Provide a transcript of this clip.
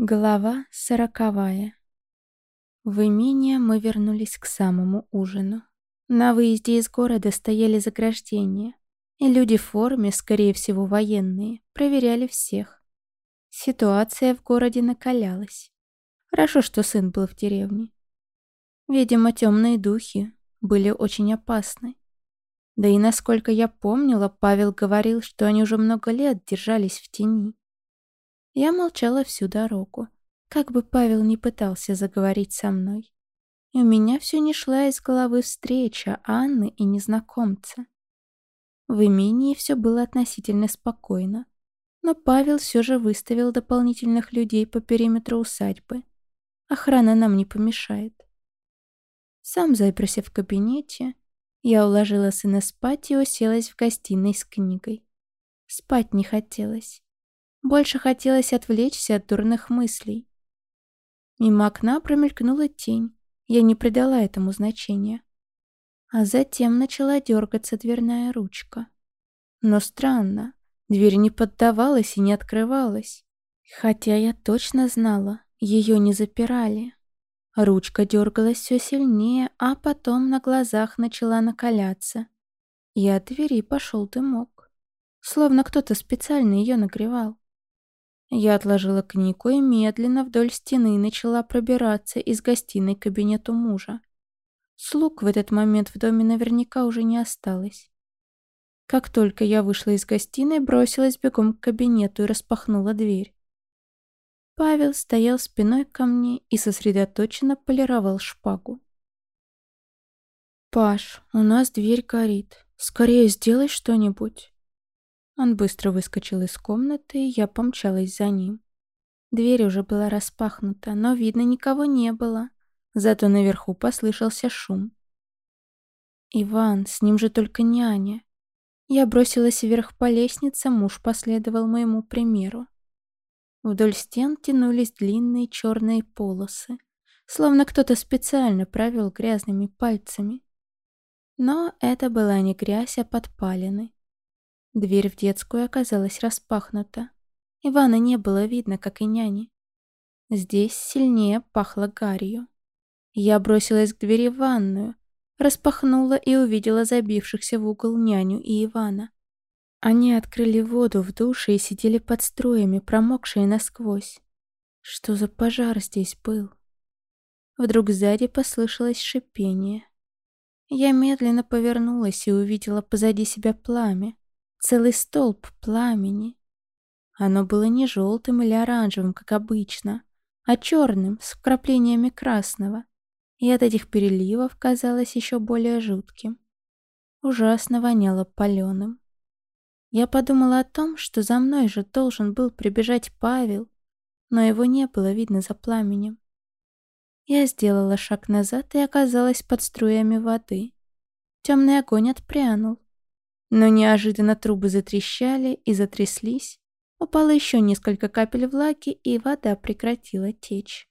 Глава сороковая. В имение мы вернулись к самому ужину. На выезде из города стояли заграждения, и люди в форме, скорее всего военные, проверяли всех. Ситуация в городе накалялась. Хорошо, что сын был в деревне. Видимо, темные духи были очень опасны. Да и насколько я помнила, Павел говорил, что они уже много лет держались в тени. Я молчала всю дорогу, как бы Павел не пытался заговорить со мной. И у меня все не шла из головы встреча Анны и незнакомца. В имении все было относительно спокойно, но Павел все же выставил дополнительных людей по периметру усадьбы. Охрана нам не помешает. Сам заперся в кабинете, я уложила сына спать и уселась в гостиной с книгой. Спать не хотелось. Больше хотелось отвлечься от дурных мыслей. Мимо окна промелькнула тень. Я не придала этому значения. А затем начала дергаться дверная ручка. Но странно, дверь не поддавалась и не открывалась. Хотя я точно знала, ее не запирали. Ручка дергалась все сильнее, а потом на глазах начала накаляться. И от двери пошел дымок. Словно кто-то специально ее нагревал. Я отложила книгу и медленно вдоль стены начала пробираться из гостиной к кабинету мужа. Слуг в этот момент в доме наверняка уже не осталось. Как только я вышла из гостиной, бросилась бегом к кабинету и распахнула дверь. Павел стоял спиной ко мне и сосредоточенно полировал шпагу. «Паш, у нас дверь горит. Скорее сделай что-нибудь». Он быстро выскочил из комнаты, и я помчалась за ним. Дверь уже была распахнута, но, видно, никого не было. Зато наверху послышался шум. «Иван, с ним же только няня». Я бросилась вверх по лестнице, муж последовал моему примеру. Вдоль стен тянулись длинные черные полосы, словно кто-то специально провел грязными пальцами. Но это была не грязь, а подпалины. Дверь в детскую оказалась распахнута. Ивана не было видно, как и няни. Здесь сильнее пахло гарью. Я бросилась к двери в ванную, распахнула и увидела забившихся в угол няню и Ивана. Они открыли воду в душе и сидели под струями, промокшие насквозь. Что за пожар здесь был? Вдруг сзади послышалось шипение. Я медленно повернулась и увидела позади себя пламя целый столб пламени. Оно было не желтым или оранжевым, как обычно, а черным, с вкраплениями красного, и от этих переливов казалось еще более жутким. Ужасно воняло паленым. Я подумала о том, что за мной же должен был прибежать Павел, но его не было видно за пламенем. Я сделала шаг назад и оказалась под струями воды. Темный огонь отпрянул, но неожиданно трубы затрещали и затряслись. Упало еще несколько капель влаги, и вода прекратила течь.